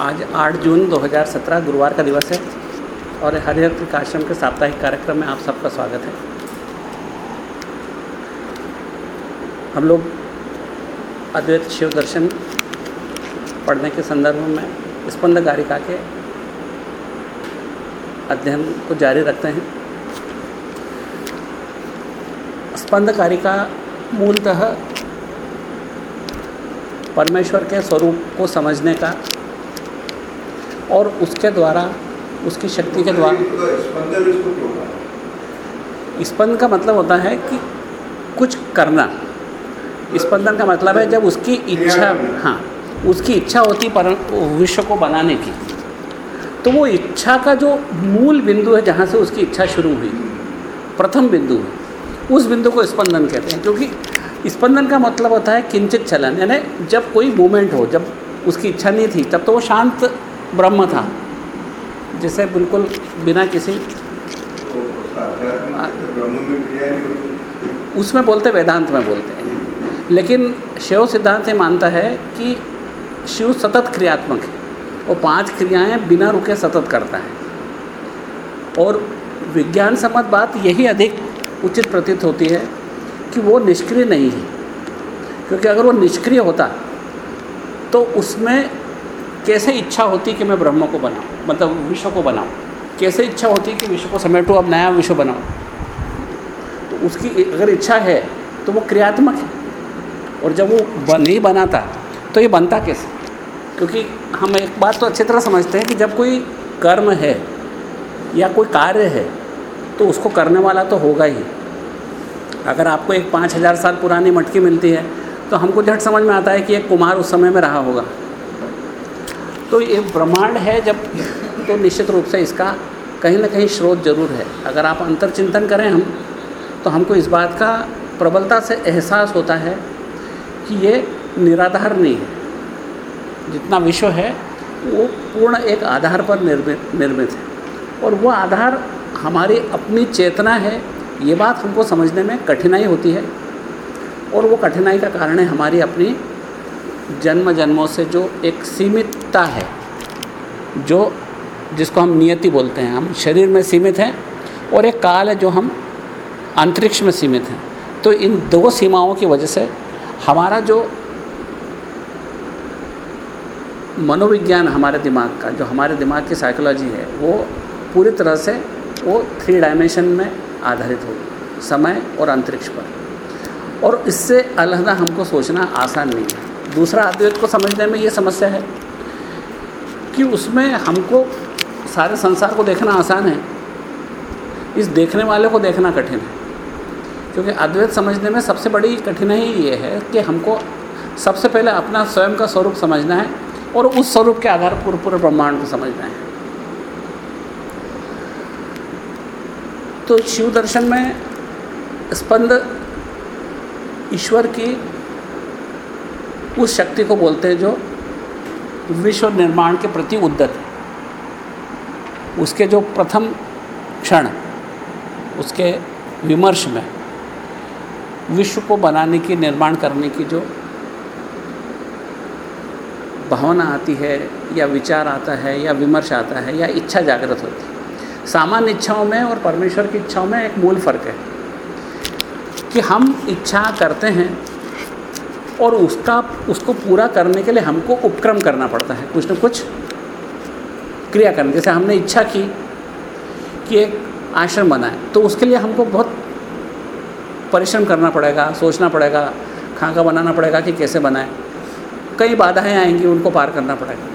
आज 8 जून 2017 गुरुवार का दिवस है और हरिहर आश्रम के साप्ताहिक कार्यक्रम में आप सबका स्वागत है। हम लोग अद्वैत शिव दर्शन पढ़ने के संदर्भ में स्पंद गारिका के अध्ययन को जारी रखते हैं। स्पंद कारिका मूलतः परमेश्वर के स्वरूप को समझने का और उसके द्वारा उसकी शक्ति के द्वारा। स्पंद का मतलब होता है कि कुछ करना। स्पंदन का मतलब है जब उसकी इच्छा हाँ उसकी इच्छा होती पर विश्व को बनाने की तो वो इच्छा का जो मूल बिंदु है जहाँ से उसकी इच्छा शुरू हुई प्रथम बिंदु है उस बिंदु को स्पंदन कहते हैं। क्योंकि स्पंदन का मतलब होता है किंचित चलन यानी जब कोई मूवमेंट हो जब उसकी इच्छा नहीं थी तब तो वो शांत ब्रह्म था, जिसे बिल्कुल बिना किसी उसमें बोलते, वेदांत में बोलते हैं। लेकिन शिव सिद्धांत ये मानता है कि शिव सतत क्रियात्मक है। वो पाँच क्रियाएँ बिना रुके सतत करता है। और विज्ञान सम्मत बात यही अधिक उचित प्रतीत होती है कि वो निष्क्रिय नहीं है। क्योंकि अगर वो निष्क्रिय होता तो उसमें कैसे इच्छा होती कि मैं ब्रह्म को बनाऊँ मतलब विश्व को बनाऊँ? कैसे इच्छा होती कि विश्व को समेटूँ, अब नया विश्व बनाऊँ? तो उसकी अगर इच्छा है तो वो क्रियात्मक है। और जब वो नहीं बनाता तो ये बनता कैसे? क्योंकि हम एक बात तो अच्छी तरह समझते हैं कि जब कोई कर्म है, या कोई कार्य है तो उसको करने वाला तो होगा ही। अगर आपको एक पाँच हज़ार साल पुरानी मटकी मिलती है तो हमको झट समझ में आता है कि एक कुमार उस समय में रहा होगा। तो ये ब्रह्मांड है जब तो निश्चित रूप से इसका कहीं ना कहीं स्रोत ज़रूर है। अगर आप अंतर चिंतन करें हम तो हमको इस बात का प्रबलता से एहसास होता है कि ये निराधार नहीं है। जितना विश्व है, वो पूर्ण एक आधार पर निर्मित निर्मित है। और वो आधार हमारी अपनी चेतना है, ये बात हमको समझने में कठिनाई होती है। और वो कठिनाई का कारण है हमारी अपनी जन्म जन्मों से जो एक सीमितता है, जो जिसको हम नियति बोलते हैं, हम शरीर में सीमित हैं और एक काल है जो हम अंतरिक्ष में सीमित हैं। तो इन दो सीमाओं की वजह से हमारा जो मनोविज्ञान हमारे दिमाग का, जो हमारे दिमाग की साइकोलॉजी है, वो पूरी तरह से वो थ्री डायमेंशन में आधारित होगी समय और अंतरिक्ष पर। और इससे अलहदा हमको सोचना आसान नहीं है। दूसरा अद्वैत को समझने में ये समस्या है कि उसमें हमको सारे संसार को देखना आसान है। इस देखने वाले को देखना कठिन है। क्योंकि अद्वैत समझने में सबसे बड़ी कठिनाई ये है कि हमको सबसे पहले अपना स्वयं का स्वरूप समझना है और उस स्वरूप के आधार पर पूरे ब्रह्मांड को समझना है। तो शिव दर्शन में स्पंद ईश्वर की उस शक्ति को बोलते हैं जो विश्व निर्माण के प्रति उद्दत है। उसके जो प्रथम क्षण, उसके विमर्श में विश्व को बनाने की, निर्माण करने की जो भावना आती है, या विचार आता है, या विमर्श आता है, या इच्छा जागृत होती है। सामान्य इच्छाओं में और परमेश्वर की इच्छाओं में एक मूल फ़र्क है कि हम इच्छा करते हैं और उसका, उसको पूरा करने के लिए हमको उपक्रम करना पड़ता है। कुछ न कुछ क्रिया करने। जैसे हमने इच्छा की कि एक आश्रम बनाए तो उसके लिए हमको बहुत परिश्रम करना पड़ेगा, सोचना पड़ेगा, खाका बनाना पड़ेगा कि कैसे बनाए। कई बाधाएँ आएँगी, उनको पार करना पड़ेगा।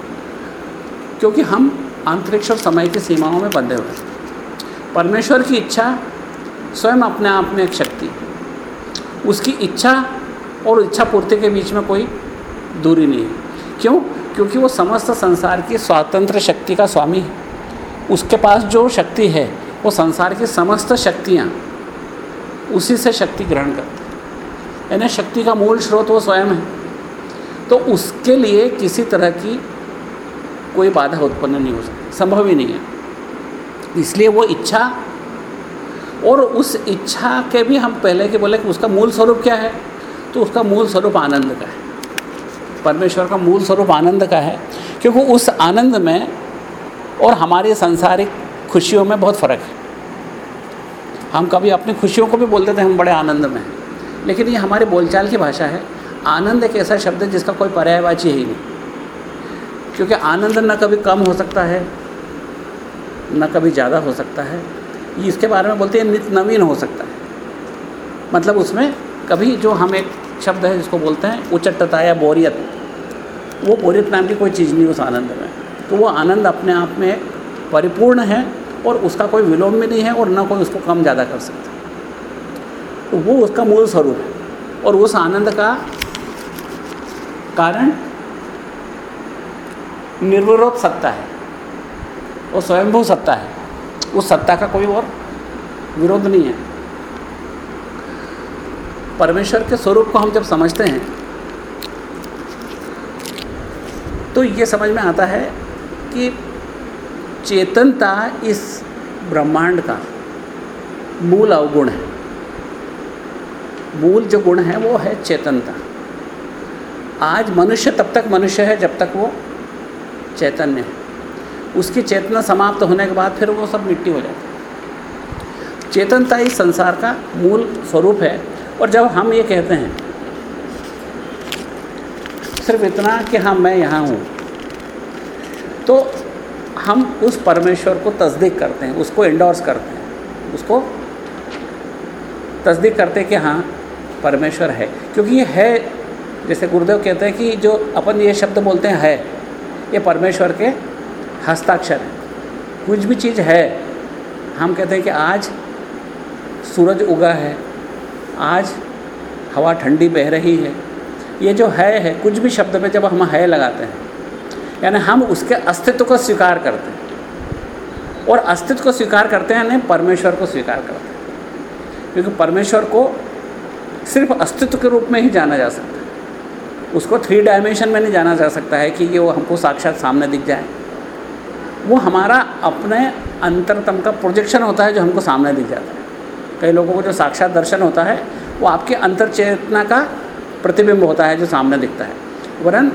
क्योंकि हम अंतरिक्ष और समय की सीमाओं में बंधे हुए हैं। परमेश्वर की इच्छा स्वयं अपने आप में एक शक्ति। उसकी इच्छा और इच्छा पूर्ति के बीच में कोई दूरी नहीं है। क्यों? क्योंकि वो समस्त संसार की स्वतंत्र शक्ति का स्वामी है। उसके पास जो शक्ति है, वो संसार की समस्त शक्तियाँ, उसी से शक्ति ग्रहण करती है। यानी शक्ति का मूल स्रोत वो स्वयं है। तो उसके लिए किसी तरह की कोई बाधा उत्पन्न नहीं हो सकती, संभव ही नहीं है। इसलिए वो इच्छा, और उस इच्छा के भी हम पहले के बोले कि उसका मूल स्वरूप क्या है? तो उसका मूल स्वरूप आनंद का है। परमेश्वर का मूल स्वरूप आनंद का है, क्योंकि उस आनंद में और हमारे सांसारिक खुशियों में बहुत फ़र्क है। हम कभी अपनी खुशियों को भी बोलते थे, हम बड़े आनंद में हैं। लेकिन ये हमारे बोलचाल की भाषा है। आनंद एक ऐसा शब्द है जिसका कोई पर्यायवाची ही नहीं। क्योंकि आनंद न कभी कम हो सकता है, न कभी ज़्यादा हो सकता है। इसके बारे में बोलते हैं, नित नवीन हो सकता है। मतलब उसमें कभी जो हम एक शब्द है जिसको बोलते हैं उचटता या बोरियत। वो बोरियत नाम की कोई चीज़ नहीं, उस आनंद में। तो वो आनंद अपने आप में परिपूर्ण है और उसका कोई विलोम भी नहीं है और ना कोई उसको कम ज़्यादा कर सकता। तो वो उसका मूल स्वरूप है और उस आनंद का कारण निर्विरोध सत्ता है वो स्वयंभू सत्ता है। उस सत्ता का कोई और विरोध नहीं है। परमेश्वर के स्वरूप को हम जब समझते हैं तो ये समझ में आता है कि चेतनता इस ब्रह्मांड का मूल अवगुण है। मूल जो गुण है वो है चेतनता। आज मनुष्य, तब तक मनुष्य है जब तक वो चैतन्य है। उसकी चेतना समाप्त होने के बाद फिर वो सब मिट्टी हो जाती है। चेतनता ही संसार का मूल स्वरूप है। और जब हम ये कहते हैं, सिर्फ़ इतना कि हाँ मैं यहाँ हूँ तो हम उस परमेश्वर को तस्दीक करते हैं, उसको इंडोर्स करते हैं, उसको तस्दीक करते हैं कि हाँ परमेश्वर है। क्योंकि ये है, जैसे गुरुदेव कहते हैं कि जो अपन ये शब्द बोलते हैं, है, ये परमेश्वर के हस्ताक्षर हैं। कुछ भी चीज़ है, हम कहते हैं कि आज सूरज उगा है आज हवा ठंडी बह रही है। ये जो है है, कुछ भी शब्द में जब हम है लगाते हैं, यानी हम उसके अस्तित्व को स्वीकार करते हैं। और अस्तित्व को स्वीकार करते हैं यानी परमेश्वर को स्वीकार करते हैं। क्योंकि परमेश्वर को सिर्फ़ अस्तित्व के रूप में ही जाना जा सकता है। उसको थ्री डायमेंशन में नहीं जाना जा सकता है कि ये वो हमको साक्षात सामने दिख जाए। वो हमारा अपने अंतरतम का प्रोजेक्शन होता है जो हमको सामने दिख जाता है। कई लोगों को जो साक्षात दर्शन होता है, वो आपके अंतर चेतना का प्रतिबिंब होता है, जो सामने दिखता है। वरन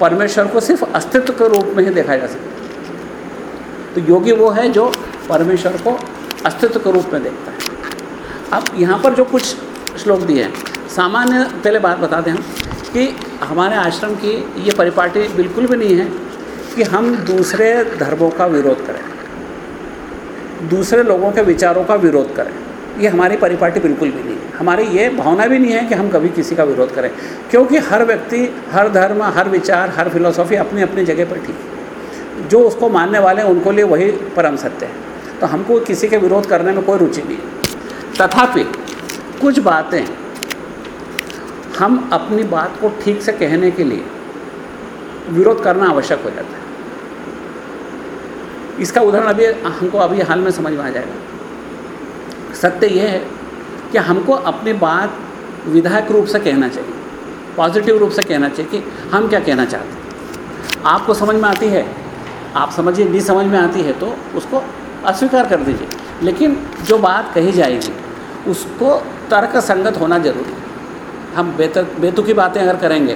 परमेश्वर को सिर्फ़ अस्तित्व के रूप में ही देखा जा सकता तो योगी वो है जो परमेश्वर को अस्तित्व के रूप में देखता है। अब यहाँ पर जो कुछ श्लोक दिए हैं, सामान्य पहले बात बताते हैं कि हमारे आश्रम की ये परिपाटी बिल्कुल भी नहीं है कि हम दूसरे धर्मों का विरोध करें, दूसरे लोगों के विचारों का विरोध करें। ये हमारी परिपाटी बिल्कुल भी नहीं है। हमारी ये भावना भी नहीं है कि हम कभी किसी का विरोध करें, क्योंकि हर व्यक्ति, हर धर्म, हर विचार, हर फिलोसॉफी अपनी अपनी जगह पर ठीक है। जो उसको मानने वाले हैं, उनको लिए वही परम सत्य है। तो हमको किसी के विरोध करने में कोई रुचि नहीं है। तथापि, कुछ बातें, हम अपनी बात को ठीक से कहने के लिए विरोध करना आवश्यक हो जाता है। इसका उदाहरण अभी हमको अभी हाल में समझ में आ जाएगा। सत्य यह है कि हमको अपनी बात विधायक रूप से कहना चाहिए, पॉजिटिव रूप से कहना चाहिए कि हम क्या कहना चाहते हैं। आपको समझ में आती है? आप समझिए, नहीं समझ में आती है तो उसको अस्वीकार कर दीजिए। लेकिन जो बात कही जाएगी, उसको तर्क संगत होना ज़रूरी है। हम बेतुक, बेतुकी बातें अगर करेंगे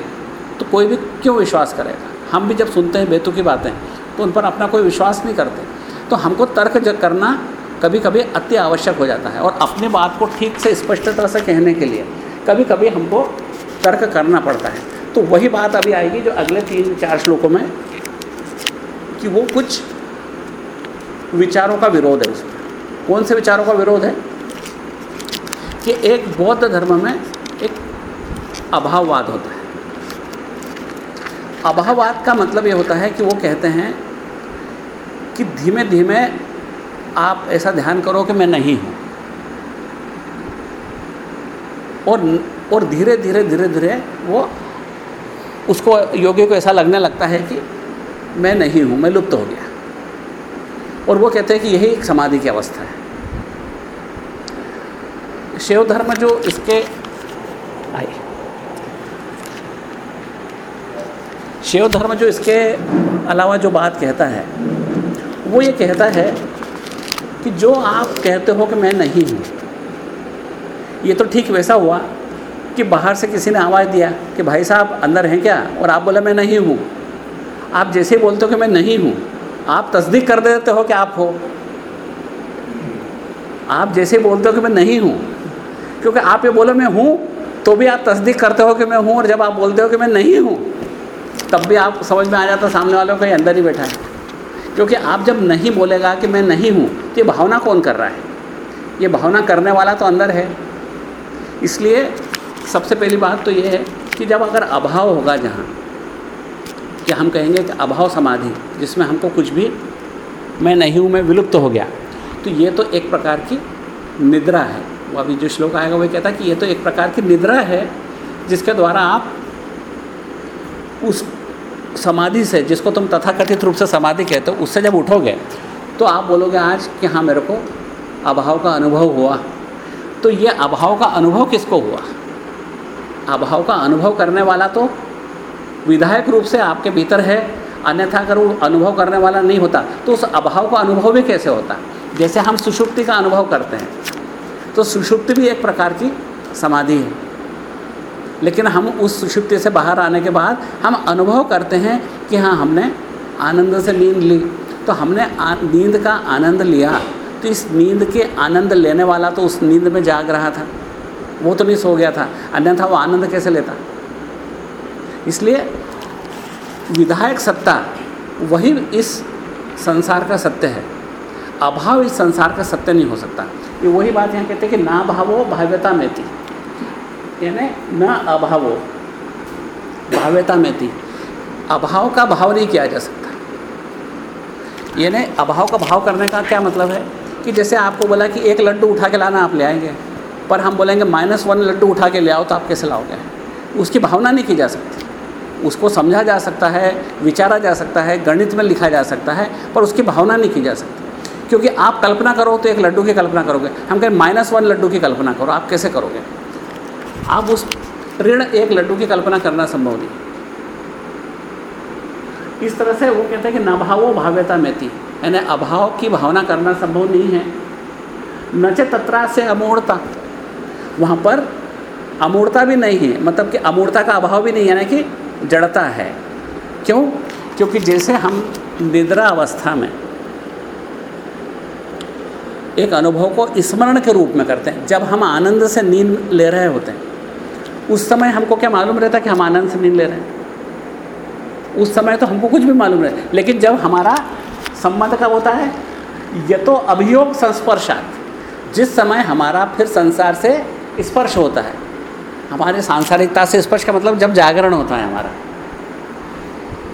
तो कोई भी क्यों विश्वास करेगा? हम भी जब सुनते हैं बेतुकी बातें तो उन पर अपना कोई विश्वास नहीं करते। तो हमको तर्क करना कभी कभी अति आवश्यक हो जाता है और अपनी बात को ठीक से, स्पष्टता से कहने के लिए कभी कभी हमको तर्क करना पड़ता है। तो वही बात अभी आएगी जो अगले तीन, चार श्लोकों में कि वो कुछ विचारों का विरोध है उसमें। कौन से विचारों का विरोध है? कि एक बौद्ध धर्म में एक अभाववाद होता है। अभाववाद का मतलब ये होता है कि वो कहते हैं कि धीमे धीमे आप ऐसा ध्यान करो कि मैं नहीं हूँ। और और धीरे धीरे धीरे धीरे वो उसको योगी को ऐसा लगने लगता है कि मैं नहीं हूँ, मैं लुप्त हो गया। और वो कहते हैं कि यही एक समाधि की अवस्था है। शिव धर्म जो इसके, आए। शिव धर्म जो इसके अलावा जो बात कहता है, वो ये कहता है कि जो आप कहते हो कि मैं नहीं हूँ, ये तो ठीक वैसा हुआ कि बाहर से किसी ने आवाज़ दिया कि भाई साहब, अंदर हैं क्या? और आप बोले, मैं नहीं हूँ। आप जैसे ही बोलते हो कि मैं नहीं हूँ, आप तस्दीक कर देते हो कि आप हो। आप जैसे बोलते हो कि मैं नहीं हूँ, क्योंकि आप ये बोलो, मैं हूँ तो भी आप तस्दीक करते हो कि मैं हूँ, और जब आप बोलते हो कि मैं नहीं हूँ, तब भी आप समझ में आ जाता सामने वालों का अंदर ही बैठा है। क्योंकि आप जब नहीं बोलेगा कि मैं नहीं हूँ तो ये भावना कौन कर रहा है? ये भावना करने वाला तो अंदर है। इसलिए सबसे पहली बात तो ये है कि जब अगर अभाव होगा जहाँ, कि हम कहेंगे कि अभाव समाधि, जिसमें हमको कुछ भी, मैं नहीं हूँ, मैं विलुप्त तो हो गया तो ये तो एक प्रकार की निद्रा है। वो अभी जो श्लोक आएगा, वही कहता है कि ये तो एक प्रकार की निद्रा है, जिसके द्वारा आप उस समाधि से, जिसको तुम तथाकथित रूप से समाधि कहते हो, उससे जब उठोगे तो आप बोलोगे आज कि हाँ मेरे को अभाव का अनुभव हुआ। तो ये अभाव का अनुभव किसको हुआ? अभाव का अनुभव करने वाला तो विधायक रूप से आपके भीतर है, अन्यथा अगर वो अनुभव करने वाला नहीं होता तो उस अभाव का अनुभव भी कैसे होता? जैसे हम सुषुप्ति का अनुभव करते हैं तो सुषुप्ति भी एक प्रकार की समाधि है। लेकिन हम उस सुषुप्ति से बाहर आने के बाद हम अनुभव करते हैं कि हाँ हमने आनंद से नींद ली। तो हमने नींद का आनंद लिया। तो इस नींद के आनंद लेने वाला तो उस नींद में जाग रहा था। वो तो नहीं सो गया था। अन्यथा वो आनंद कैसे लेता? इसलिए विधायक सत्ता, वही इस संसार का सत्य है। अभाव इस संसार का सत्य नहीं हो सकता। ये वही बात यहाँ कहते हैं कि ना भावो भाव्यता में थी। यानी न अभावो भाव्यता में थी अभाव का भाव नहीं किया जा सकता यानी अभाव का भाव करने का क्या मतलब है कि जैसे आपको बोला कि एक लड्डू उठा के लाना आप ले आएँगे पर हम बोलेंगे माइनस वन लड्डू उठा के ले आओ तो आप कैसे लाओगे उसकी भावना नहीं की जा सकती उसको समझा जा सकता है विचारा जा सकता है गणित में लिखा जा सकता है पर उसकी भावना नहीं की जा सकती क्योंकि आप कल्पना करो तो एक लड्डू की कल्पना करोगे हम कहें माइनस वन लड्डू की कल्पना करो आप कैसे करोगे आप उस ऋण एक लड्डू की कल्पना करना संभव नहीं। इस तरह से वो कहते हैं कि न भावो भाव्यता में थी यानी अभाव की भावना करना संभव नहीं है। नचे तत्रा से अमूढ़ता वहाँ पर अमूर्ता भी नहीं है। मतलब कि अमूर्ता का अभाव भी नहीं, यानी कि जड़ता है। क्यों? क्योंकि जैसे हम निद्रा अवस्था में एक अनुभव को स्मरण के रूप में करते हैं, जब हम आनंद से नींद ले रहे होते हैं उस समय हमको क्या मालूम रहता कि हम आनंद से नींद ले रहे हैं? उस समय तो हमको कुछ भी मालूम रहे। लेकिन जब हमारा संबंध कब होता है यह तो अभियोग संस्पर्शात। जिस समय हमारा फिर संसार से स्पर्श होता है। हमारे सांसारिकता से स्पर्श का मतलब जब जागरण होता है हमारा।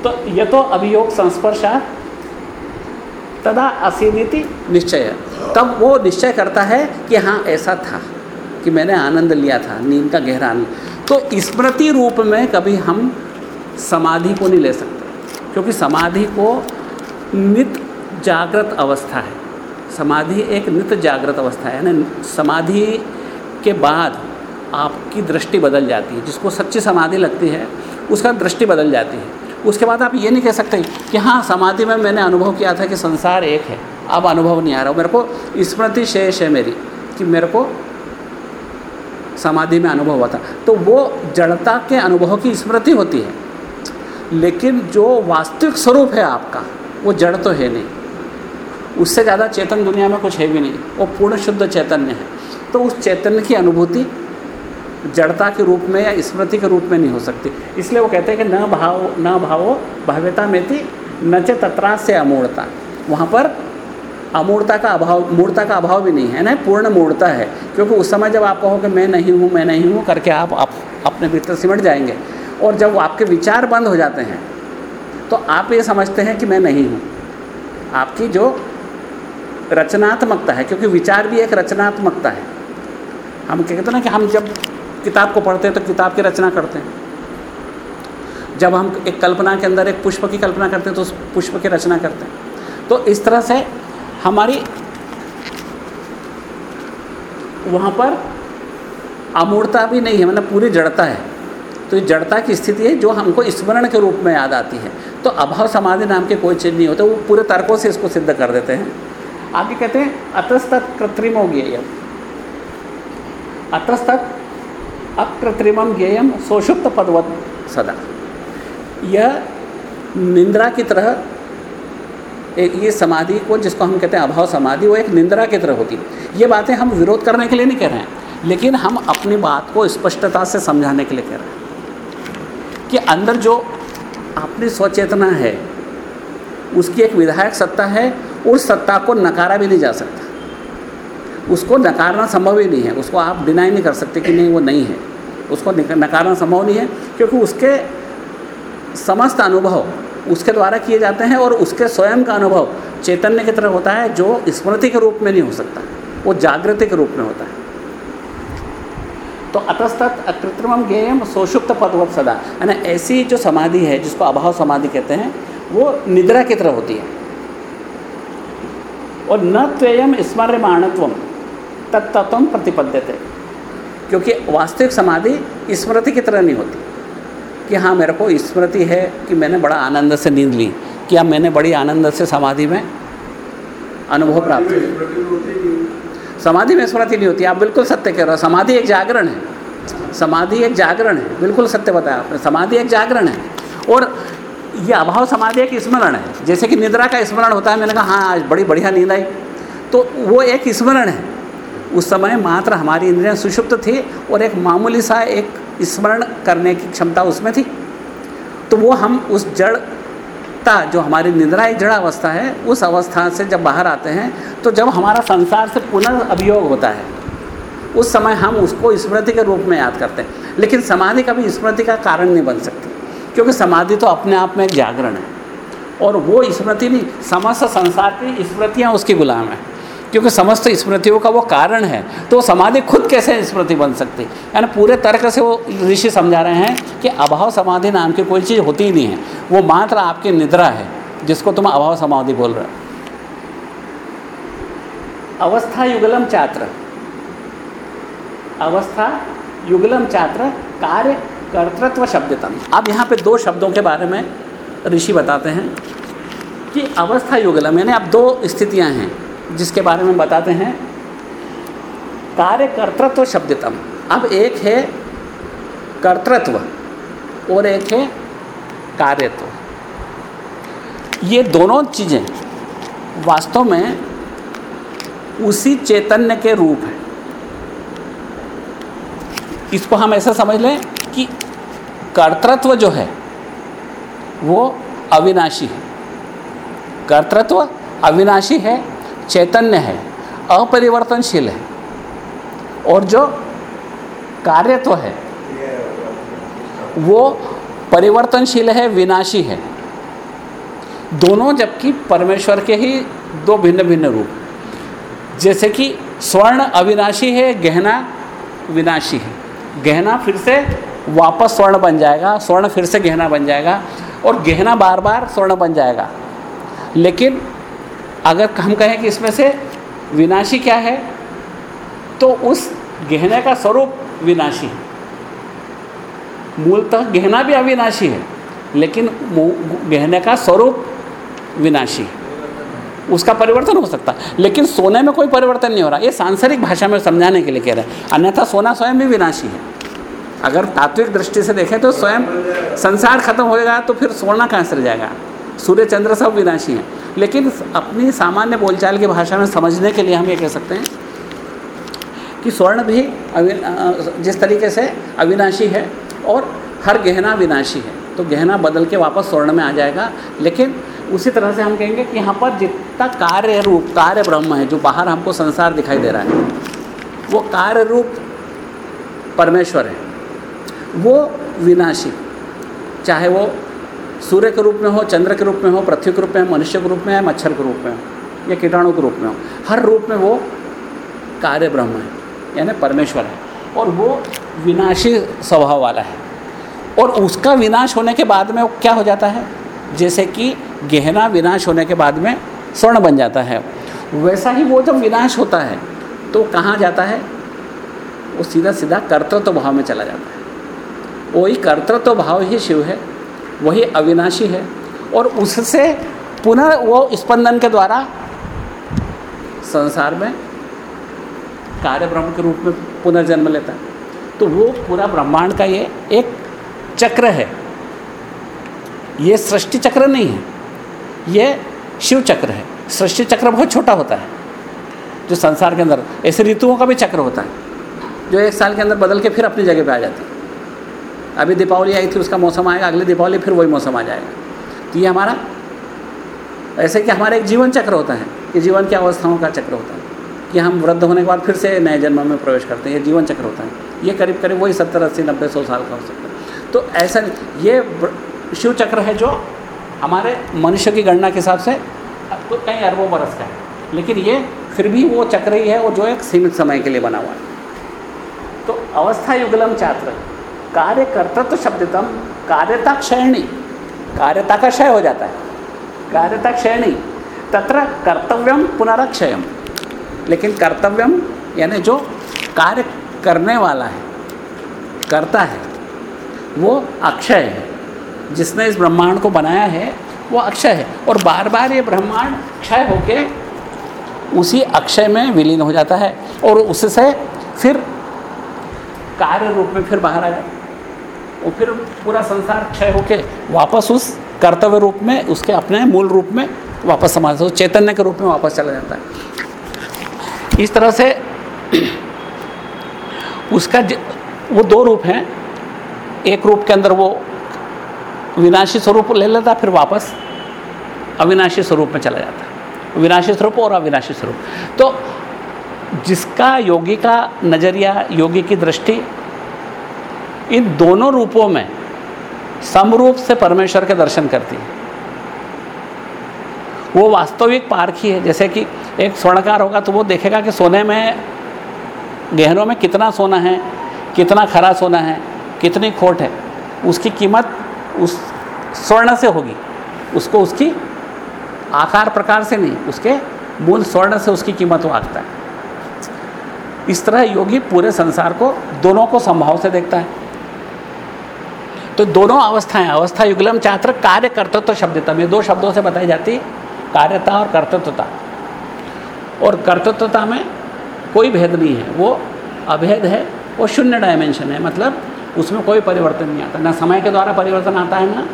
तो यह तो अभियोग संस्पर्शा तदा असीमिति निश्चय। तब वो निश्चय करता है कि हाँ ऐसा था। कि मैंने आनंद लिया था, नींद का गहरा आनंद। तो स्मृति रूप में कभी हम समाधि को नहीं ले सकते, क्योंकि समाधि को नित जागृत अवस्था है। समाधि एक नित्य जागृत अवस्था है, यानी समाधि के बाद आपकी दृष्टि बदल जाती है, जिसको सच्ची समाधि लगती है, उसका दृष्टि बदल जाती है। उसके बाद आप ये नहीं कह सकते कि हाँ समाधि में मैंने अनुभव किया था कि संसार एक है, अब अनुभव नहीं आ रहा। मेरे को स्मृति शेष है मेरी कि मेरे को समाधि में अनुभव था। तो वो जड़ता के अनुभव की स्मृति होती है। लेकिन जो वास्तविक स्वरूप है आपका, वो जड़ तो है नहीं। उससे ज़्यादा चेतन दुनिया में कुछ है भी नहीं। वो पूर्ण शुद्ध चैतन्य है। तो उस चैतन्य की अनुभूति जड़ता के रूप में या स्मृति के रूप में नहीं हो सकती। इसलिए वो कहते हैं कि न भाव, न भावो भव्यता में थी न चे तत्रा से अमूर्ता। वहाँ पर अमूर्ता का अभाव मूर्ता का अभाव भी नहीं है ना पूर्ण मूर्ता है। क्योंकि उस समय जब आप कहो कि मैं नहीं हूँ मैं नहीं हूँ करके आप, आप अपने भीतर सिमट जाएँगे। और जब आपके विचार बंद हो जाते हैं तो आप ये समझते हैं कि मैं नहीं हूँ। आपकी जो रचनात्मकता है क्योंकि विचार भी एक रचनात्मकता है। हम कहते हैं ना कि हम जब किताब को पढ़ते हैं तो किताब की रचना करते हैं। जब हम एक कल्पना के अंदर एक पुष्प की कल्पना करते हैं तो उस पुष्प की रचना करते हैं। तो इस तरह से हमारी वहाँ पर अमूर्ता भी नहीं है मतलब पूरी जड़ता है। तो ये जड़ता की स्थिति है जो हमको स्मरण के रूप में याद आती है। तो अभाव समाधि नाम के कोई चीज़ नहीं होते, वो पूरे तर्कों से इसको सिद्ध कर देते हैं। आगे कहते हैं अतस्तक कृत्रिमो ज्ञेयम। अतस्तक अकृत्रिमम ज्ञेयम, सोषुप्त पदवत सदा। यह निंद्रा की तरह ये समाधि को जिसको हम कहते हैं अभाव समाधि, वो एक निंद्रा की तरह होती है। ये बातें हम विरोध करने के लिए नहीं कह रहे हैं, लेकिन हम अपनी बात को स्पष्टता से समझाने के लिए कह रहे हैं कि अंदर जो अपनी स्वचेतना है, उसकी एक विधायक सत्ता है, उस सत्ता को नकारा भी नहीं जा सकता। उसको नकारना संभव ही नहीं है। उसको आप डिनाई नहीं कर सकते कि नहीं, वो नहीं है। उसको नकारना संभव नहीं है, क्योंकि उसके समस्त अनुभव उसके द्वारा किए जाते हैं और उसके स्वयं का अनुभव चैतन्य की तरह होता है, जो स्मृति के रूप में नहीं हो सकता। वो जागृति के रूप में होता है। तो अतस्तत अकृत्रिम ज्ञेयम सोषुप्त पदवत सदा। यानी ऐसी जो समाधि है, जिसको अभाव समाधि कहते हैं, वो निद्रा की तरह होती है। और न त्वेयम स्मर्यमाणत्व तत्तत्व प्रतिपद्यते। क्योंकि वास्तविक समाधि स्मृति की तरह नहीं होती। कि हाँ मेरे को स्मृति है कि मैंने बड़ा आनंद से नींद ली। कि अब मैंने बड़ी आनंद से समाधि में अनुभव प्राप्त किया? समाधि में स्मृति नहीं होती। आप बिल्कुल सत्य कह रहे हो। समाधि एक जागरण है। समाधि एक जागरण है। बिल्कुल सत्य बताया आपने। समाधि एक जागरण है। और ये अभाव समाधि एक स्मरण है। जैसे कि निद्रा का स्मरण होता है। मैंने कहा हाँ आज बड़ी बढ़िया नींद आई। तो वो एक स्मरण है। उस समय मात्र हमारी इंद्रियाँ सुषुप्त थी और एक मामूली सा एक स्मरण करने की क्षमता उसमें थी। तो वो हम उस जड़ता जो हमारी निद्रा एक जड़ अवस्था है, उस अवस्था से जब बाहर आते हैं तो जब हमारा संसार से पुनर्अभियोग होता है, उस समय हम उसको स्मृति के रूप में याद करते हैं। लेकिन समाधि कभी स्मृति का कारण नहीं बन सकती, क्योंकि समाधि तो अपने आप में जागरण है। और वो स्मृति नहीं, समस्त संसार की स्मृतियाँ उसकी गुलाम है। क्योंकि समस्त स्मृतियों का वो कारण है तो समाधि खुद कैसे स्मृति बन सकती? यानी पूरे तर्क से वो ऋषि समझा रहे हैं कि अभाव समाधि नाम की कोई चीज़ होती ही नहीं है। वो मात्र आपकी निद्रा है, जिसको तुम अभाव समाधि बोल रहे हो। अवस्था युगलम चात्र। अवस्था युगलम चात्र कार्य कर्तृत्व शब्दतम। अब यहाँ पे दो शब्दों के बारे में ऋषि बताते हैं कि अवस्था युगलम, यानी अब दो स्थितियाँ हैं। जिसके बारे में बताते हैं कार्य कर्तृत्व शब्दतम। अब एक है कर्तृत्व और एक है कार्यत्व। ये दोनों चीज़ें वास्तव में उसी चैतन्य के रूप है। इसको हम ऐसा समझ लें कि कर्तृत्व जो है, वो अविनाशी है। कर्तृत्व अविनाशी है चैतन्य है, अपरिवर्तनशील है और जो कार्य तो है, वो परिवर्तनशील है, विनाशी है। दोनों जबकि परमेश्वर के ही दो भिन्न भिन्न रूप। जैसे कि स्वर्ण अविनाशी है, गहना विनाशी है। गहना फिर से वापस स्वर्ण बन जाएगा, स्वर्ण फिर से गहना बन जाएगा और गहना बार बार स्वर्ण बन जाएगा। लेकिन अगर हम कहें कि इसमें से विनाशी क्या है तो उस गहने का स्वरूप विनाशी है। मूलतः गहना भी अविनाशी है, लेकिन गहने का स्वरूप विनाशी है। उसका परिवर्तन हो सकता है, लेकिन सोने में कोई परिवर्तन नहीं हो रहा। ये सांसारिक भाषा में समझाने के लिए कह रहे हैं। अन्यथा सोना स्वयं भी विनाशी है। अगर तात्विक दृष्टि से देखें तो स्वयं संसार खत्म होएगा तो फिर सोना कहाँ से जाएगा? सूर्य, चंद्र सब विनाशी हैं। लेकिन अपनी सामान्य बोलचाल की भाषा में समझने के लिए हम ये कह सकते हैं कि स्वर्ण भी जिस तरीके से अविनाशी है और हर गहना विनाशी है तो गहना बदल के वापस स्वर्ण में आ जाएगा। लेकिन उसी तरह से हम कहेंगे कि यहाँ पर जितना कार्य रूप, कार्य ब्रह्म है, जो बाहर हमको संसार दिखाई दे रहा है, वो कार्य रूप परमेश्वर है, वो विनाशी, चाहे वो सूर्य के रूप में हो, चंद्र के रूप में हो, पृथ्वी के रूप में मनुष्य के रूप में है मच्छर के रूप में हो या कीटाणु के रूप में हो, हर रूप में वो कार्य ब्रह्म है, यानी परमेश्वर है और वो विनाशी स्वभाव वाला है। और उसका विनाश होने के बाद में वो क्या हो जाता है? जैसे कि गहना विनाश होने के बाद में स्वर्ण बन जाता है। वैसा ही वो जब विनाश होता है तो कहाँ जाता है? वो सीधा सीधा कर्तृत्व तो भाव में चला जाता है। वही कर्तृत्व तो भाव ही शिव है। वही अविनाशी है। और उससे पुनः वो स्पंदन के द्वारा संसार में कार्य ब्रह्म के रूप में पुनर्जन्म लेता है। तो वो पूरा ब्रह्मांड का ये एक चक्र है। ये सृष्टि चक्र नहीं है। ये शिव चक्र है। सृष्टि चक्र बहुत छोटा होता है। जो संसार के अंदर, ऐसे ऋतुओं का भी चक्र होता है। जो एक साल के अंदर बदल के फिर अपनी जगह पे आ जाती है। अभी दीपावली आई थी, उसका मौसम आएगा, अगले दीपावली फिर वही मौसम आ जाएगा। तो ये हमारा, ऐसे कि हमारा एक जीवन चक्र होता है, कि जीवन की अवस्थाओं का चक्र होता है, कि हम वृद्ध होने के बाद फिर से नए जन्म में प्रवेश करते हैं, ये जीवन चक्र होता है। ये करीब करीब वही सत्तर, अस्सी, नब्बे, सौ साल का हो सकता है। तो ऐसा ये शिव चक्र है जो हमारे मनुष्य की गणना के हिसाब से कई अरबों बरस का है, लेकिन ये फिर भी वो चक्र ही है, वो जो एक सीमित समय के लिए बना हुआ है। तो अवस्था युगलम छात्र कार्य कर्तृत्व शब्दतम कार्यता क्षयणी कार्यता का क्षय हो जाता है। कार्यता क्षयणी तत्र कर्तव्यम पुनरक्षयम। लेकिन कर्तव्यम यानी जो कार्य करने वाला है, करता है, वो अक्षय है। जिसने इस ब्रह्मांड को बनाया है, वो अक्षय है। और बार बार ये ब्रह्मांड क्षय होके उसी अक्षय में विलीन हो जाता है और उससे फिर कार्य रूप में फिर बाहर आ जाता है। और फिर पूरा संसार क्षय होके वापस उस कर्तव्य रूप में, उसके अपने मूल रूप में वापस समाज चैतन्य के रूप में वापस चला जाता है। इस तरह से उसका वो दो रूप हैं। एक रूप के अंदर वो विनाशी स्वरूप ले लेता फिर वापस अविनाशी स्वरूप में चला जाता है। विनाशी स्वरूप और अविनाशी स्वरूप। तो जिसका योगी का नज़रिया, योगी की दृष्टि इन दोनों रूपों में समरूप से परमेश्वर के दर्शन करती है। वो वास्तविक पार्क ही है। जैसे कि एक स्वर्णकार होगा तो वो देखेगा कि सोने में, गहनों में कितना सोना है, कितना खरा सोना है, कितनी खोट है। उसकी कीमत उस स्वर्ण से होगी। उसको उसकी आकार प्रकार से नहीं, उसके मूल स्वर्ण से उसकी कीमत वो है। इस तरह योगी पूरे संसार को दोनों को संभाव से देखता है। तो दोनों अवस्थाएँ अवस्था युगलम चात्र कार्य कर्तृत्व तो शब्दता में दो शब्दों से बताई जाती कार्यता और कर्तृत्वता। और कर्तृत्वता में कोई भेद नहीं है। वो अभेद है, वो शून्य डायमेंशन है। मतलब उसमें कोई परिवर्तन नहीं आता। ना समय के द्वारा परिवर्तन आता है, ना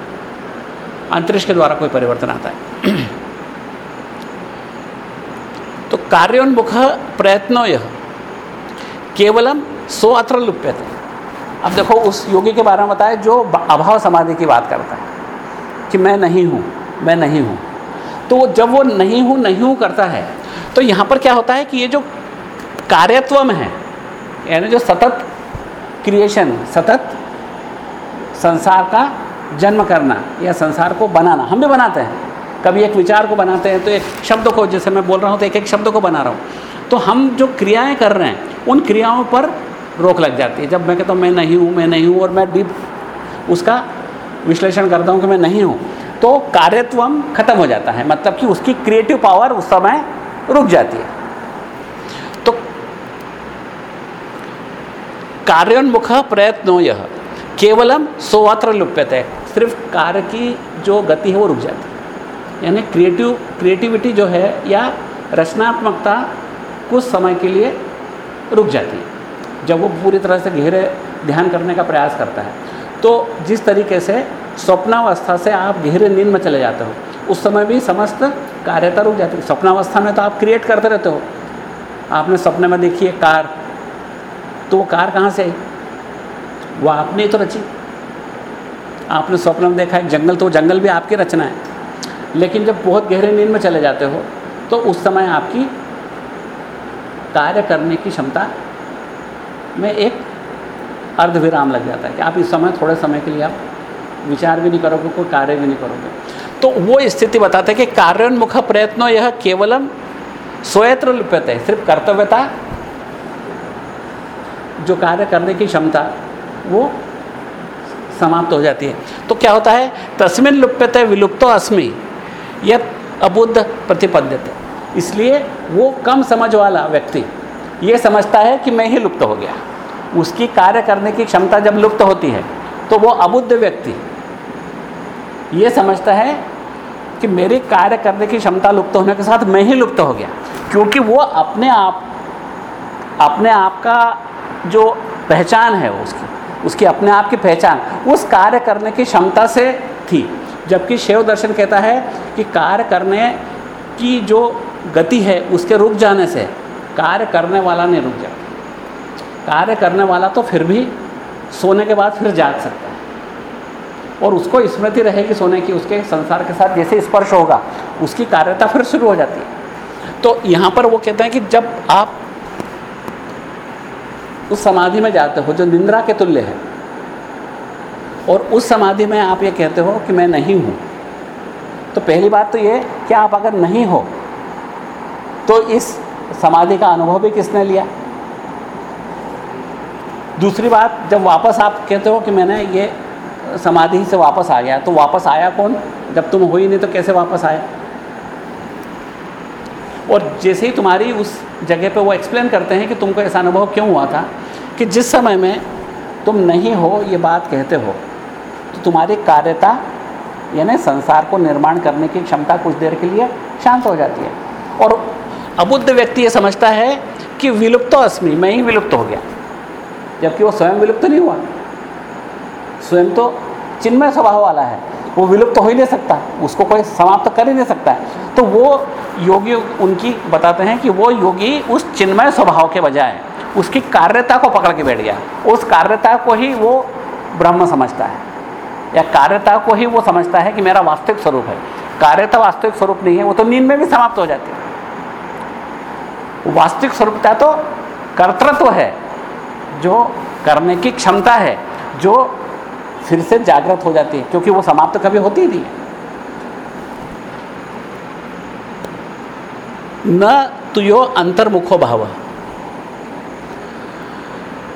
अंतरिक्ष के द्वारा कोई परिवर्तन आता है। तो कार्योन्मुख प्रयत्नो यह केवलम सो अत्र लुप्यते। अब देखो, उस योगी के बारे में बताया जो अभाव समाधि की बात करता है कि मैं नहीं हूँ, मैं नहीं हूँ। तो जब वो नहीं हूँ नहीं हूँ करता है तो यहाँ पर क्या होता है कि ये जो कार्यत्व में है, यानी जो सतत क्रिएशन सतत संसार का जन्म करना या संसार को बनाना, हम भी बनाते हैं। कभी एक विचार को बनाते हैं तो एक शब्द को, जैसे मैं बोल रहा हूँ तो एक एक शब्द को बना रहा हूँ। तो हम जो क्रियाएँ कर रहे हैं, उन क्रियाओं पर रोक लग जाती है। जब मैं कहता हूँ, मैं नहीं हूँ, मैं नहीं हूँ और मैं डीप उसका विश्लेषण करता हूँ कि मैं नहीं हूँ तो कार्यत्व खत्म हो जाता है। मतलब कि उसकी क्रिएटिव पावर उस समय रुक जाती है। तो कार्योन्मुख प्रयत्नो यह केवलम सोअत्र लुप्यत। है सिर्फ़ कार्य की जो गति है, वो रुक जाती है। यानी क्रिएटिव क्रिएटिविटी जो है या रचनात्मकता कुछ समय के लिए रुक जाती है। जब वो पूरी तरह से गहरे ध्यान करने का प्रयास करता है। तो जिस तरीके से स्वप्नावस्था से आप गहरे नींद में चले जाते हो, उस समय भी समस्त कार्यता रुक जाती है। स्वप्नावस्था में तो आप क्रिएट करते रहते हो। आपने सपने में देखी है कार तो वो कार कहाँ से आई? वो आपने तो रची। आपने स्वप्न में देखा है जंगल तो जंगल भी आपकी रचना है। लेकिन जब बहुत गहरे नींद में चले जाते हो तो उस समय आपकी कार्य करने की क्षमता में एक अर्ध विराम लग जाता है कि आप इस समय, थोड़े समय के लिए आप विचार भी नहीं करोगे, कोई कार्य भी नहीं करोगे। तो वो स्थिति बताते हैं कि कार्योन्मुख प्रयत्न यह केवलम स्वयत्र लिप्यत है सिर्फ़ कर्तव्यता, जो कार्य करने की क्षमता, वो समाप्त हो जाती है। तो क्या होता है? तस्मिन लुप्यत विलुप्तो अस्मि यह अबुद्ध प्रतिपद्यते। इसलिए वो कम समझ वाला व्यक्ति ये समझता है कि मैं ही लुप्त हो गया। उसकी कार्य करने की क्षमता जब लुप्त होती है तो वो अबुद्ध व्यक्ति। ये समझता है कि मेरी कार्य करने की क्षमता लुप्त होने के साथ मैं ही लुप्त हो गया, क्योंकि वो अपने आप अपने आप का जो पहचान है उसकी उसकी अपने आप की पहचान, उस कार्य करने की क्षमता से थी। जबकि शिव दर्शन कहता है कि कार्य करने की जो गति है, उसके रुक जाने से कार्य करने वाला नहीं रुक जाता। कार्य करने वाला तो फिर भी सोने के बाद फिर जाग सकता है। और उसको स्मृति रहेगी सोने की, उसके संसार के साथ जैसे स्पर्श होगा, उसकी कार्यता फिर शुरू हो जाती है। तो यहाँ पर वो कहते हैं कि जब आप उस समाधि में जाते हो, जो निंद्रा के तुल्य है, और उस समाधि में आप ये कहते हो कि मैं नहीं हूँ तो पहली बात तो ये कि आप अगर नहीं हो तो इस समाधि का अनुभव भी किसने लिया? दूसरी बात, जब वापस आप कहते हो कि मैंने ये समाधि से वापस आ गया तो वापस आया कौन? जब तुम हो ही नहीं तो कैसे वापस आए? और जैसे ही तुम्हारी उस जगह पे वो एक्सप्लेन करते हैं कि तुमको ऐसा अनुभव क्यों हुआ था, कि जिस समय में तुम नहीं हो, ये बात कहते हो तो तुम्हारी कार्यता, यानी संसार को निर्माण करने की क्षमता कुछ देर के लिए शांत हो जाती है। और अबुद्ध व्यक्ति ये समझता है कि विलुप्त अस्मि, मैं ही विलुप्त हो गया। जबकि वो स्वयं विलुप्त नहीं हुआ। स्वयं तो चिन्मय स्वभाव वाला है। वो विलुप्त हो ही नहीं सकता, उसको कोई समाप्त कर ही नहीं सकता है। तो वो योगी उनकी बताते हैं कि वो योगी उस चिन्मय स्वभाव के बजाय उसकी कार्यता को पकड़ के बैठ गया। उस कार्यता को ही वो ब्रह्म समझता है। या कार्यता को ही वो समझता है कि मेरा वास्तविक स्वरूप है। कार्यता वास्तविक स्वरूप नहीं है, वो तो नींद में भी समाप्त हो जाती है। वास्तविक स्वरूपता तो कर्तृत्व तो है, जो करने की क्षमता है, जो फिर से जागृत हो जाती है, क्योंकि वो समाप्त तो कभी होती नहीं न तुयो अंतर्मुखो भाव।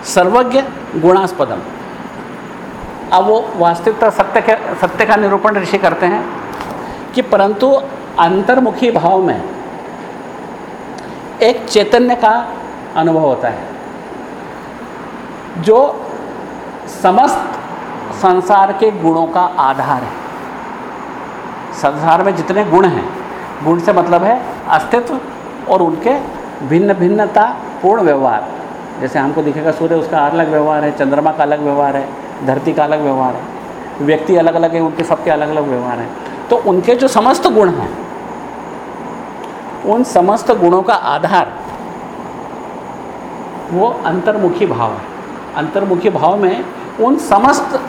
सर्वज्ञ गुणास्पदम। अब वो वास्तविकता सत्य के, सत्य का निरूपण ऋषि करते हैं कि परंतु अंतर्मुखी भाव में एक चैतन्य का अनुभव होता है, जो समस्त संसार के गुणों का आधार है। संसार में जितने गुण हैं, गुण से मतलब है अस्तित्व और उनके भिन्न भिन्नता पूर्ण व्यवहार। जैसे हमको दिखेगा सूर्य, उसका अलग व्यवहार है, चंद्रमा का अलग व्यवहार है, धरती का अलग व्यवहार है, व्यक्ति अलग अलग है, उनके सबके अलग अलग व्यवहार हैं। तो उनके जो समस्त गुण हैं उन समस्त गुणों का आधार, वो अंतर्मुखी भाव है। अंतर्मुखी भाव में उन समस्त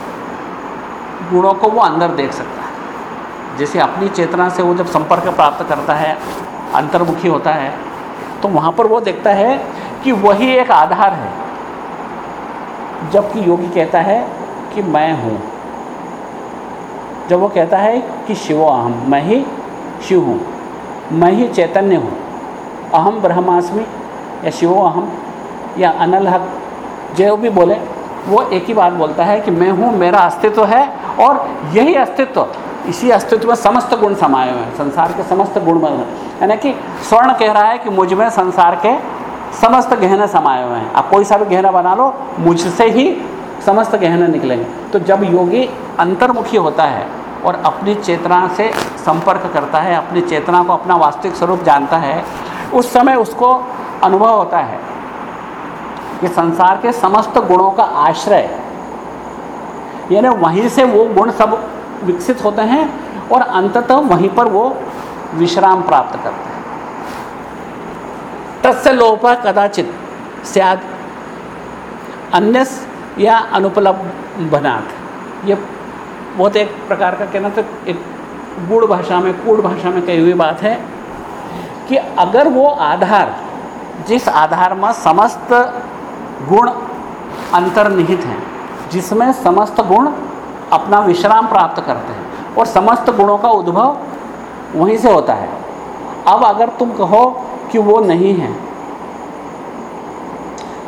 गुणों को वो अंदर देख सकता है। जैसे अपनी चेतना से वो जब संपर्क प्राप्त करता है, अंतर्मुखी होता है तो वहाँ पर वो देखता है कि वही एक आधार है। जबकि योगी कहता है कि मैं हूँ। जब वो कहता है कि शिवो अहम मैं ही शिव हूँ। मैं ही चैतन्य हूँ। अहम ब्रह्मास्मि, या शिवो अहम, या अनल हक, जो भी बोले, वो एक ही बात बोलता है कि मैं हूँ, मेरा अस्तित्व है, और यही अस्तित्व। इसी अस्तित्व में समस्त गुण समाये हुए हैं। संसार के समस्त गुण यानी कि स्वर्ण कह रहा है कि मुझमें संसार के समस्त गहने समाये हुए हैं। आप कोई सा भी गहना बना लो, मुझसे ही समस्त गहने निकलेंगे। तो जब योगी अंतर्मुखी होता है और अपनी चेतना से संपर्क करता है, अपनी चेतना को, अपना वास्तविक स्वरूप जानता है, उस समय उसको अनुभव होता है। कि संसार के समस्त गुणों का आश्रय। यानी वहीं से वो गुण सब विकसित होते हैं और अंततः वहीं पर वो विश्राम प्राप्त करते हैं। तत्स्य लोप कदाचित सद अन्य या अनुपलब्ध अनुपलब्धनाथ ये बहुत एक प्रकार का कहना तो एक गुड़ भाषा में कूड़ भाषा में कही हुई बात है कि अगर वो आधार, जिस आधार में समस्त गुण अंतर्निहित हैं, जिसमें समस्त गुण अपना विश्राम प्राप्त करते हैं, और समस्त गुणों का उद्भव वहीं से होता है। अब अगर तुम कहो कि वो नहीं है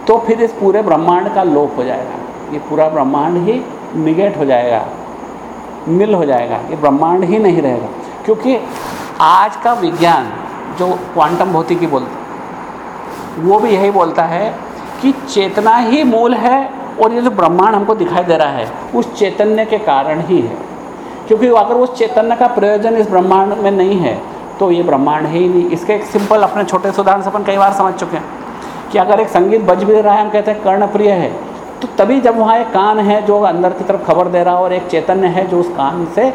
तो फिर इस पूरे ब्रह्मांड का लोप हो जाएगा। ये पूरा ब्रह्मांड ही निगेट हो जाएगा। मिल हो जाएगा, ये ब्रह्मांड ही नहीं रहेगा। क्योंकि आज का विज्ञान, जो क्वांटम भौतिकी बोलते वो भी यही बोलता है कि चेतना ही मूल है और ये जो ब्रह्मांड हमको दिखाई दे रहा है, उस चैतन्य के कारण ही है। क्योंकि अगर उस चैतन्य का प्रयोजन इस ब्रह्मांड में नहीं है तो ये ब्रह्मांड है ही नहीं। इसके एक सिंपल अपने छोटे से उदाहरण से अपन कई बार समझ चुके हैं कि अगर एक संगीत बज भी रहा है, हम कहते हैं, कर्णप्रिय है तो तभी जब वहाँ एक कान है जो अंदर की तरफ़ खबर दे रहा है और एक चैतन्य है जो उस कान से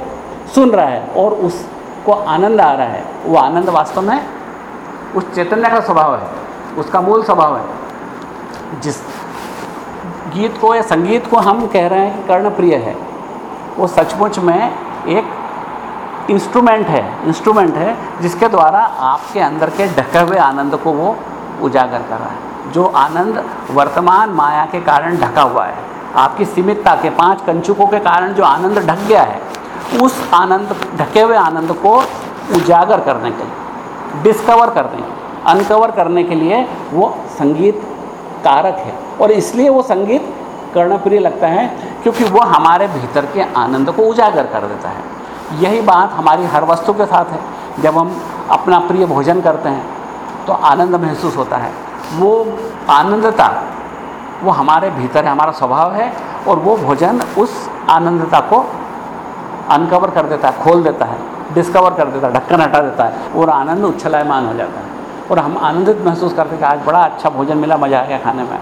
सुन रहा है और उसको आनंद आ रहा है, वो आनंद वास्तव में उस चैतन्य का स्वभाव है, उसका मूल स्वभाव है। जिस गीत को या संगीत को हम कह रहे हैं कि कर्णप्रिय है, वो सचमुच में एक इंस्ट्रूमेंट है इंस्ट्रूमेंट है जिसके द्वारा आपके अंदर के ढके हुए आनंद को वो उजागर कर रहा है। जो आनंद वर्तमान माया के कारण ढका हुआ है, आपकी सीमितता के पाँच कंचुकों के कारण जो आनंद ढक गया है, उस आनंद, ढके हुए आनंद को उजागर करने के लिए डिस्कवर करने के अनकवर करने के लिए वो संगीत कारक है। और इसलिए वो संगीत कर्णप्रिय लगता है, क्योंकि वो हमारे भीतर के आनंद को उजागर कर देता है। यही बात हमारी हर वस्तु के साथ है। जब हम अपना प्रिय भोजन करते हैं तो आनंद महसूस होता है। वो आनंदता वो हमारे भीतर है, हमारा स्वभाव है और वो भोजन उस आनंदता को अनकवर कर देता है, खोल देता है डिस्कवर कर देता है, ढक्कन हटा देता है और आनंद उच्छलायमान हो जाता है। और हम आनंदित महसूस करते हैं कि आज बड़ा अच्छा भोजन मिला, मज़ा आ गया खाने में।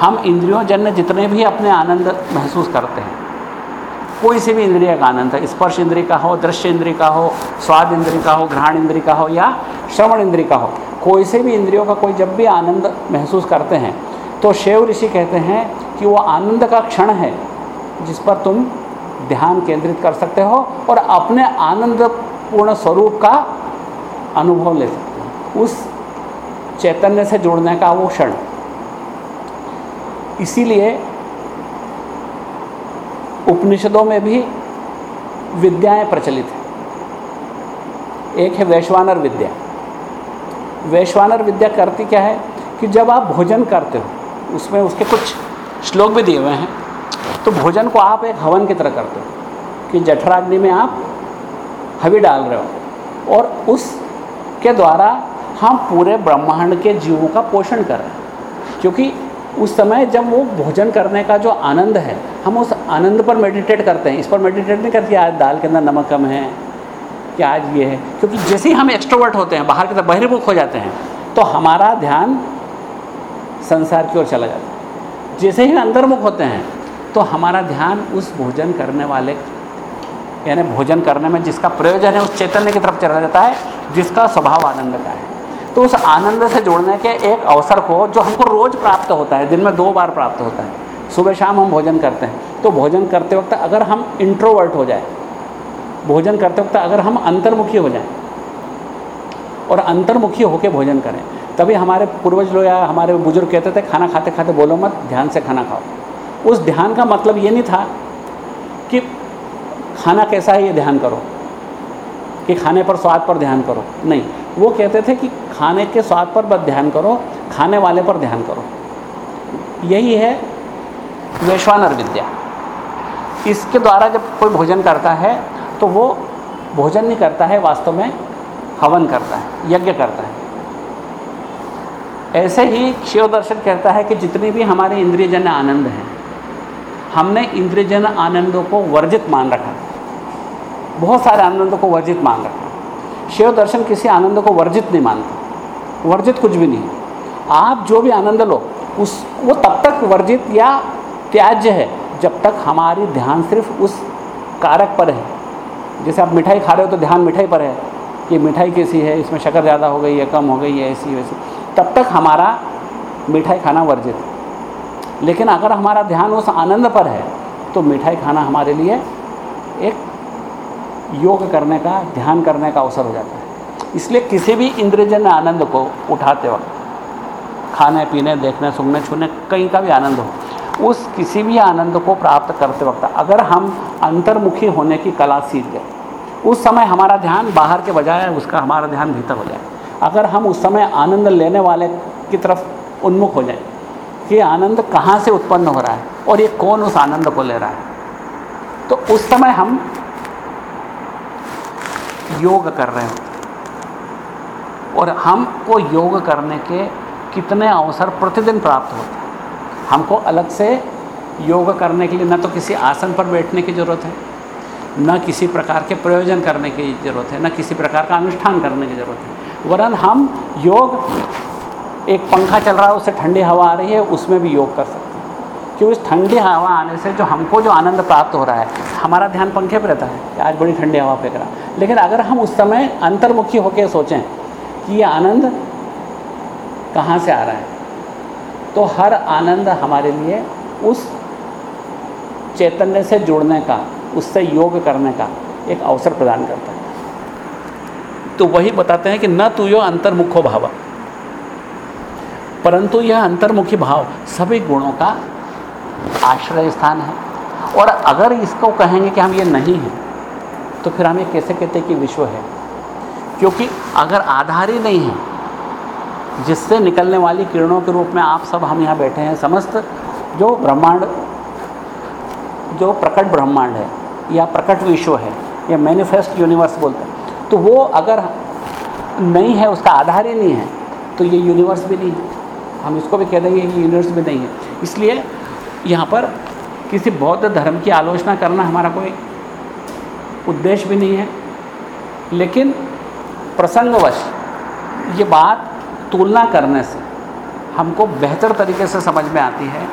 हम इंद्रियों जन्य जितने भी अपने आनंद महसूस करते हैं कोई से भी इंद्रिय का आनंद है। स्पर्श इंद्रिय का हो, दृश्य इंद्रिय का हो, स्वाद इंद्रिय का हो, घ्राण इंद्रिय का हो या श्रवण इंद्रिय का हो, कोई से भी इंद्रियों का कोई जब भी आनंद महसूस करते हैं तो शिव ऋषि कहते हैं कि वो आनंद का क्षण है, जिस पर तुम ध्यान केंद्रित कर सकते हो और अपने आनंद पूर्ण स्वरूप का अनुभव ले सकते हो। उस चैतन्य से जुड़ने का वो क्षण। इसीलिए उपनिषदों में भी विद्याएँ प्रचलित हैं। एक है वैश्वानर विद्या। वैश्वानर विद्या करती क्या है कि जब आप भोजन करते हो, उसमें उसके कुछ श्लोक भी दिए हुए हैं तो भोजन को आप एक हवन की तरह करते हो कि जठराग्नि में आप हवि डाल रहे हो और उसके द्वारा हम पूरे ब्रह्मांड के जीवों का पोषण कर रहे हैं। क्योंकि उस समय जब वो भोजन करने का जो आनंद है, हम उस आनंद पर मेडिटेट करते हैं। इस पर मेडिटेट नहीं करते आज दाल के अंदर नमक कम है, कि आज ये है। क्योंकि जैसे ही हम एक्स्ट्रोवर्ट होते हैं, बाहर की तरफ़ बहिर्मुख हो जाते हैं तो हमारा ध्यान संसार की ओर चला जाता है। जैसे ही अंतर्मुख होते हैं तो हमारा ध्यान उस भोजन करने वाले, यानी भोजन करने में जिसका प्रयोजन है, उस चैतन्य की तरफ़ चला जाता है, जिसका स्वभाव आनंद का है। तो उस आनंद से जुड़ने के एक अवसर को जो हमको रोज़ प्राप्त होता है, दिन में दो बार प्राप्त होता है। सुबह शाम हम भोजन करते हैं। तो भोजन करते वक्त अगर हम इंट्रोवर्ट हो जाए, भोजन करते वक्त अगर हम अंतर्मुखी हो जाएँ और अंतर्मुखी होकर भोजन करें, तभी हमारे पूर्वज लोग या हमारे बुज़ुर्ग कहते थे, खाना खाते खाते बोलो मत, ध्यान से खाना खाओ। उस ध्यान का मतलब ये नहीं था कि खाना कैसा है, ये ध्यान करो। कि खाने पर स्वाद पर ध्यान करो। नहीं, वो कहते थे कि खाने के स्वाद पर बस ध्यान करो, खाने वाले पर ध्यान करो। यही है वैश्वानर विद्या इसके द्वारा जब कोई भोजन करता है तो वो भोजन नहीं करता है, वास्तव में हवन करता है, यज्ञ करता है। ऐसे ही शिव दर्शन कहता है कि जितनी भी हमारे इंद्रियजन्य आनंद हैं, हमने इंद्रियजन्य आनंदों को वर्जित मान रखा। बहुत सारे आनंदों को वर्जित मान रखा शिव दर्शन किसी आनंद को वर्जित नहीं मानता। वर्जित कुछ भी नहीं। आप जो भी आनंद लो, उस, वो तब तक वर्जित या त्याज्य है, जब तक हमारी ध्यान सिर्फ़ उस कारक पर है। जैसे आप मिठाई खा रहे हो तो ध्यान मिठाई पर है कि मिठाई कैसी है, इसमें शक्कर ज़्यादा हो गई है, कम हो गई है, ऐसी, वैसी। तब तक हमारा मिठाई खाना वर्जित है। लेकिन अगर हमारा ध्यान उस आनंद पर है तो मिठाई खाना हमारे लिए एक योग करने का, ध्यान करने का अवसर हो जाता है। इसलिए किसी भी इंद्रजन आनंद को उठाते वक्त, खाने, पीने, देखने, सुनने, छूने, कहीं का भी आनंद हो, उस किसी भी आनंद को प्राप्त करते वक्त, अगर हम अंतर्मुखी होने की कला सीख गए, उस समय हमारा ध्यान बाहर के बजाय उसका हमारा ध्यान भीतर हो जाए। अगर हम उस समय आनंद लेने वाले की तरफ़ उन्मुख हो जाए, कि आनंद कहाँ से उत्पन्न हो रहा है और ये कौन उस आनंद को ले रहा है तो उस समय हम योग कर रहे हो। और हमको योग करने के कितने अवसर प्रतिदिन प्राप्त होते हैं। हमको अलग से योग करने के लिए न तो किसी आसन पर बैठने की ज़रूरत है, न किसी प्रकार के प्रयोजन करने की ज़रूरत है, न किसी प्रकार का अनुष्ठान करने की ज़रूरत है। वरन हम योग, एक पंखा चल रहा है, उससे ठंडी हवा आ रही है, उसमें भी योग कर सकते हैं। कि उस ठंडी हवा आने से जो हमको जो आनंद प्राप्त हो रहा है, हमारा ध्यान पंखे पर रहता है कि आज बड़ी ठंडी हवा फेंक रहा लेकिन अगर हम उस समय अंतर्मुखी होकर सोचें कि ये आनंद कहाँ से आ रहा है तो हर आनंद हमारे लिए उस चैतन्य से जुड़ने का, उससे योग करने का एक अवसर प्रदान करता है। तो वही बताते हैं कि न तू यो अंतर्मुखो भाव। परंतु यह अंतर्मुखी भाव सभी गुणों का आश्रय स्थान है। और अगर इसको कहेंगे कि हम ये नहीं हैं तो फिर हम ये कैसे कहते कि विश्व है? क्योंकि अगर आधार ही नहीं है, जिससे निकलने वाली किरणों के रूप में आप सब हम यहाँ बैठे हैं, समस्त जो ब्रह्मांड, जो प्रकट ब्रह्मांड है, या प्रकट विश्व है, या मैनिफेस्ट यूनिवर्स बोलते हैं तो वो अगर नहीं है, उसका आधार ही नहीं है तो ये यूनिवर्स भी नहीं है। हम इसको भी कह देंगे कि यूनिवर्स भी नहीं है। इसलिए यहाँ पर किसी बौद्ध धर्म की आलोचना करना हमारा कोई उद्देश्य भी नहीं है। लेकिन प्रसंगवश ये बात तुलना करने से हमको बेहतर तरीके से समझ में आती है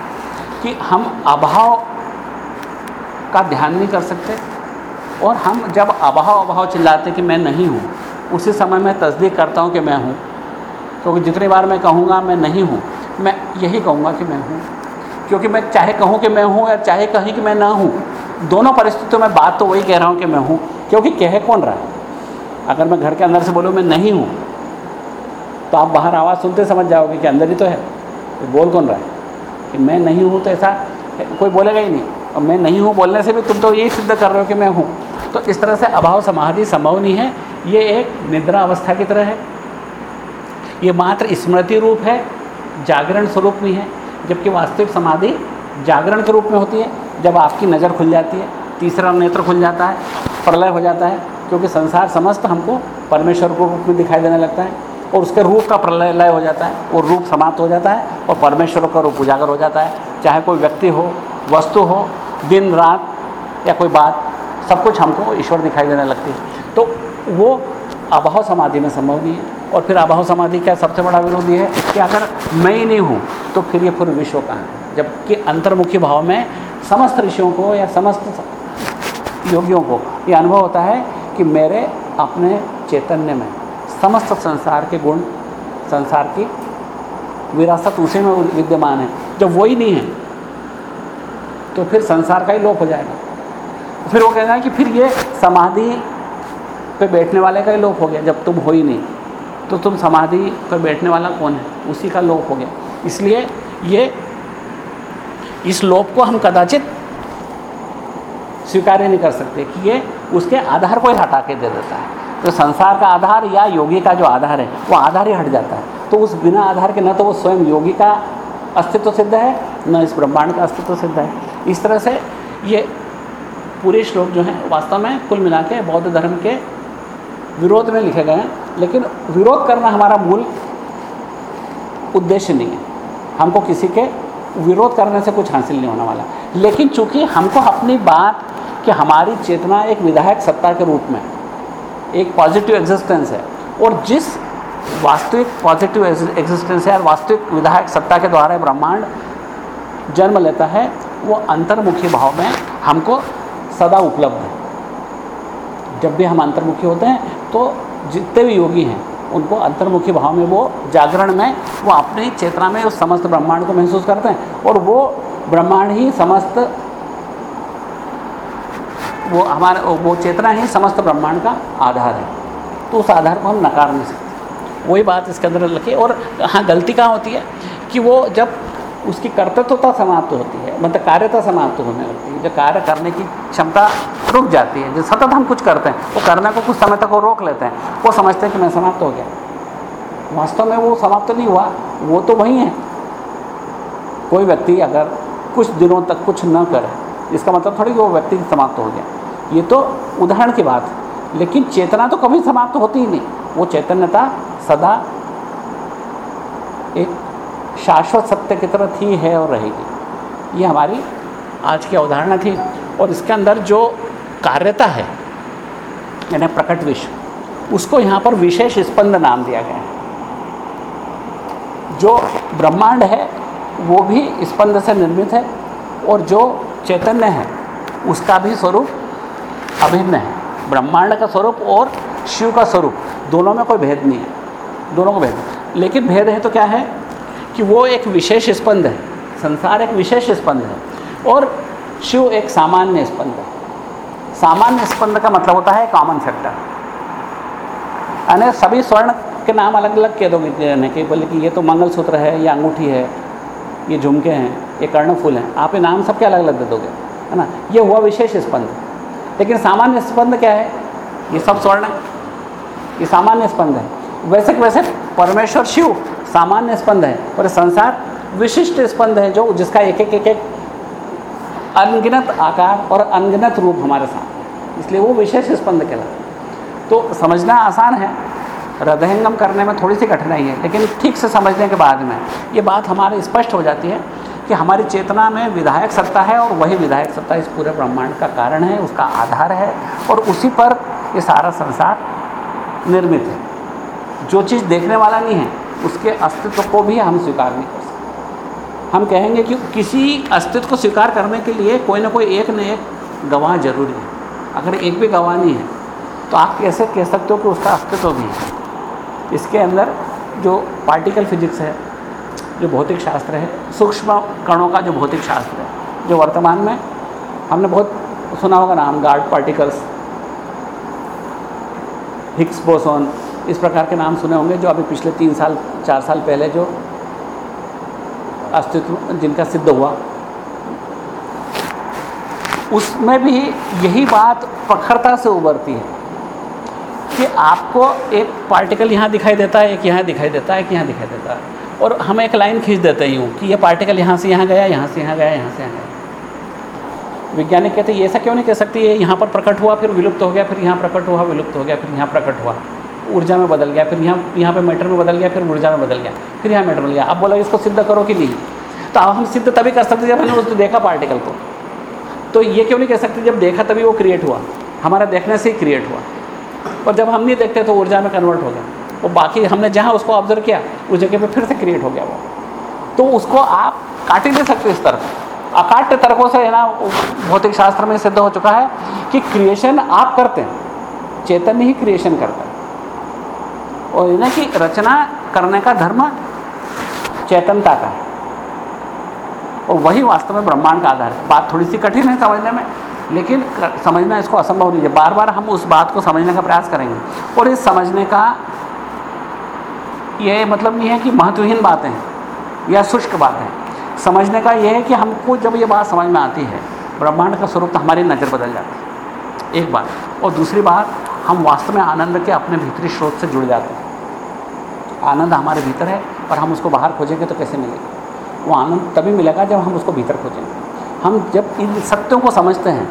कि हम अभाव का ध्यान नहीं कर सकते और हम जब अभाव अभाव चिल्लाते कि मैं नहीं हूँ, उसी समय मैं तस्दीक करता हूँ कि मैं हूँ। क्योंकि तो जितनी बार मैं कहूँगा मैं नहीं हूँ, मैं यही कहूँगा कि मैं हूँ। क्योंकि मैं चाहे कहूँ कि मैं हूँ या चाहे कहीं कि मैं ना हूँ, दोनों परिस्थितियों में बात तो वही कह रहा हूँ कि मैं हूँ, क्योंकि कह कौन रहा है? अगर मैं घर के अंदर से बोलूँ मैं नहीं हूँ तो आप बाहर आवाज़ सुनते समझ जाओगे कि अंदर ही तो है। तो बोल कौन रहा है? कि मैं नहीं हूँ तो ऐसा कोई बोलेगा ही नहीं। और मैं नहीं हूँ बोलने से भी तुम तो यही सिद्ध कर रहे हो कि मैं हूँ। तो इस तरह से अभाव समाधि संभव नहीं है। ये एक निद्रा अवस्था की तरह है। ये मात्र स्मृति रूप है, जागरण स्वरूप नहीं है। जबकि वास्तविक समाधि जागरण के रूप में होती है, जब आपकी नज़र खुल जाती है, तीसरा नेत्र खुल जाता है, प्रलय हो जाता है, क्योंकि संसार समस्त हमको परमेश्वर के रूप में दिखाई देने लगता है और उसके रूप का प्रलय लय हो जाता है और रूप समाप्त हो जाता है और परमेश्वर का रूप उजागर हो जाता है। चाहे कोई व्यक्ति हो, वस्तु हो, दिन, रात या कोई बात, सब कुछ हमको ईश्वर दिखाई देने लगती है। तो वो अभाव समाधि में संभव नहीं है और फिर अभाव समाधि का सबसे बड़ा विरोधी है कि अगर मैं ही नहीं हूँ तो फिर ये पूर्व विश्व कहाँ है। जबकि अंतर्मुखी भाव में समस्त ऋषियों को या समस्त योगियों को ये अनुभव होता है कि मेरे अपने चैतन्य में समस्त संसार के गुण, संसार की विरासत उसी में विद्यमान है। जब वही नहीं है तो फिर संसार का ही लोप हो जाएगा। फिर वो कहना है कि फिर ये समाधि पे बैठने वाले का ही लोप हो गया। जब तुम हो ही नहीं तो तुम समाधि पर बैठने वाला कौन है? उसी का लोप हो गया। इसलिए ये इस लोप को हम कदाचित स्वीकार नहीं कर सकते कि ये उसके आधार को ही हटा के दे देता है। तो संसार का आधार या योगी का जो आधार है, वो आधार ही हट जाता है। तो उस बिना आधार के न तो वो स्वयं योगी का अस्तित्व सिद्ध है, न इस ब्रह्मांड का अस्तित्व सिद्ध है। इस तरह से ये पूरे श्लोक जो हैं, वास्तव में कुल मिला के बौद्ध धर्म के विरोध में लिखे गए हैं। लेकिन विरोध करना हमारा मूल उद्देश्य नहीं है। हमको किसी के विरोध करने से कुछ हासिल नहीं होने वाला। लेकिन चूँकि हमको अपनी बात कि हमारी चेतना एक विधायक सत्ता के रूप में, एक पॉजिटिव एग्जिस्टेंस है, और जिस वास्तविक पॉजिटिव एग्जिस्टेंस है वास्तविक विधायक सत्ता के द्वारा ब्रह्मांड जन्म लेता है, वो अंतर्मुखी भाव में हमको सदा उपलब्ध है। जब भी हम अंतर्मुखी होते हैं तो जितने भी योगी हैं उनको अंतर्मुखी भाव में वो जागरण में, वो अपनी चेतना में उस समस्त ब्रह्मांड को महसूस करते हैं। और वो ब्रह्मांड ही समस्त, वो हमारे, वो चेतना ही समस्त ब्रह्मांड का आधार है। तो उस आधार को हम नकार नहीं सकते। वही बात इसके अंदर लिखी, और हाँ गलती कहाँ होती है कि वो जब उसकी कर्तव्यता समाप्त होती है मतलब कार्यता समाप्त होने लगती है। जो कार्य करने की क्षमता रुक जाती है, जो सतत हम कुछ करते हैं, वो करने को कुछ समय तक वो रोक लेते हैं। वो समझते हैं कि मैं समाप्त हो गया। वास्तव में वो समाप्त नहीं हुआ, वो तो वही है। कोई व्यक्ति अगर कुछ दिनों तक कुछ न करे, इसका मतलब थोड़ी वो व्यक्ति समाप्त हो गया। ये तो उदाहरण की बात है, लेकिन चेतना तो कभी समाप्त होती ही नहीं। वो चैतन्यता सदा एक शाश्वत सत्य की तरह थी, है और रहेगी। ये हमारी आज की अवधारणा थी। और इसके अंदर जो कार्यता है, यानी प्रकट विश्व, उसको यहाँ पर विशेष स्पंद नाम दिया गया है। जो ब्रह्मांड है, वो भी स्पंद से निर्मित है और जो चैतन्य है, उसका भी स्वरूप अभिन्न है। ब्रह्मांड का स्वरूप और शिव का स्वरूप, दोनों में कोई भेद नहीं है। दोनों को भेद लेकिन भेद है तो क्या है? कि वो एक विशेष स्पंद है। संसार एक विशेष स्पंद है। और शिव एक सामान्य स्पंद है। सामान्य स्पंद का मतलब होता है कॉमन फैक्टर यानी सभी स्वर्ण के नाम अलग अलग कह दोगे कि बोले कि ये तो मंगलसूत्र है, ये अंगूठी है, ये झुमके हैं, ये कर्णफूल हैं। आप ये नाम सबके अलग अलग दे दोगे, है ना? ये हुआ विशेष स्पंद। लेकिन सामान्य स्पंद क्या है? ये सब स्वर्ण है। ये सामान्य स्पंद है। वैसे वैसे परमेश्वर शिव सामान्य स्पंद है और संसार विशिष्ट स्पंद है जो जिसका एक एक एक एक अनगिनत आकार और अनगिनत रूप हमारे साथ इसलिए वो विशेष स्पंद कहलाता तो समझना आसान है। हृदयंगम करने में थोड़ी सी कठिनाई है, लेकिन ठीक से समझने के बाद में ये बात हमारे स्पष्ट हो जाती है कि हमारी चेतना में विधायक सत्ता है और वही विधायक सत्ता इस पूरे ब्रह्मांड का कारण है, उसका आधार है और उसी पर ये सारा संसार निर्मित है। जो चीज़ देखने वाला नहीं है उसके अस्तित्व को भी हम स्वीकार नहीं कर सकते। हम कहेंगे कि किसी अस्तित्व को स्वीकार करने के लिए कोई ना कोई एक न एक गवाह ज़रूरी है। अगर एक भी गवाह नहीं है तो आप कैसे कह सकते हो कि उसका अस्तित्व भी है? इसके अंदर जो पार्टिकल फिजिक्स है, जो भौतिक शास्त्र है, सूक्ष्म कणों का जो भौतिक शास्त्र है, जो वर्तमान में हमने बहुत सुना होगा नाम गार्ड पार्टिकल्स हिक्स बोसोन इस प्रकार के नाम सुने होंगे जो अभी पिछले तीन साल, चार साल पहले जो अस्तित्व, जिनका सिद्ध हुआ। उसमें भी यही बात प्रखरता से उभरती है कि आपको एक पार्टिकल यहाँ दिखाई देता है, एक यहाँ दिखाई देता है, एक यहाँ दिखाई देता है। और हम एक लाइन खींच देते ही हूँ कि ये पार्टिकल यहाँ से यहाँ गया, यहाँ से यहाँ गया, यहाँ से यहाँ गया। वैज्ञानिक कहते हैं ऐसा क्यों नहीं कह सकती? ये यहाँ पर प्रकट हुआ, फिर विलुप्त हो गया, फिर यहाँ प्रकट हुआ, विलुप्त हो गया, फिर यहाँ प्रकट हुआ। ऊर्जा में बदल गया, फिर यहाँ यहाँ पे मैटर में बदल गया, फिर ऊर्जा में बदल गया, फिर यहाँ मैटर बदल गया। अब बोला इसको सिद्ध करो कि नहीं? तो अब हम सिद्ध तभी कर सकते जब हमने उसको देखा पार्टिकल को। तो ये क्यों नहीं कह सकते जब देखा तभी वो क्रिएट हुआ? हमारा देखने से ही क्रिएट हुआ। और जब हम नहीं देखते तो ऊर्जा में कन्वर्ट हो गया। और बाकी हमने जहाँ उसको ऑब्ज़र्व किया उस जगह पर फिर से क्रिएट हो गया वो। तो उसको आप काट ही नहीं सकते इस तरफ़ अकाट्य तर्कों से है ना, भौतिक शास्त्र में सिद्ध हो चुका है कि क्रिएशन आप करते हैं, चेतन ही क्रिएशन करता है। और इन्हें कि रचना करने का धर्म चेतनता का है। और वही वास्तव में ब्रह्मांड का आधार है। बात थोड़ी सी कठिन है समझने में, लेकिन समझना इसको असंभव नहीं है। बार बार हम उस बात को समझने का प्रयास करेंगे। और इस समझने का ये मतलब नहीं है कि महत्वहीन बातें हैं, या शुष्क बातें समझने का यह है कि हमको जब ये बात समझ में आती है, ब्रह्मांड का स्वरूप तो हमारी नज़र बदल जाती है। एक बात। और दूसरी बात, हम वास्तव में आनंद के अपने भीतरी स्रोत से जुड़ जाते हैं। आनंद हमारे भीतर है और हम उसको बाहर खोजेंगे तो कैसे मिलेगा? वो आनंद तभी मिलेगा जब हम उसको भीतर खोजेंगे। हम जब इन सत्यों को समझते हैं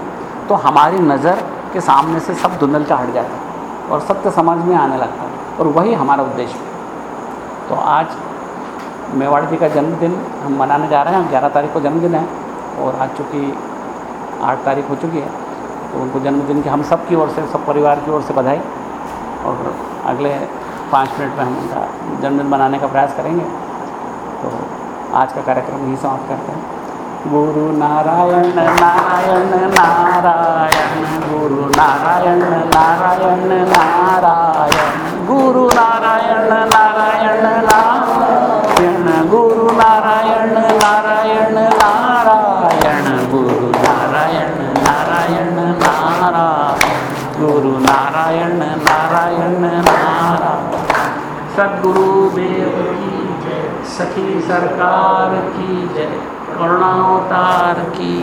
तो हमारी नज़र के सामने से सब धुंधलता हट जाता है और सत्य समझ में आने लगता है और वही हमारा उद्देश्य है। तो आज मेवाड़ जी का जन्मदिन हम मनाने जा रहे हैं, ग्यारह तारीख को जन्मदिन है और आज चूँकि आठ तारीख हो चुकी है तो उनको जन्मदिन की हम सब की ओर से, सब परिवार की ओर से बधाई और अगले पाँच मिनट में हम उनका जन्मदिन मनाने का प्रयास करेंगे। तो आज का कार्यक्रम यही समाप्त करते हैं। गुरु नारायण नारायण नारायण, गुरु नारायण नारायण नारायण, गुरु नारायण नारायण। सखी सरकार की जय। करुणावतार की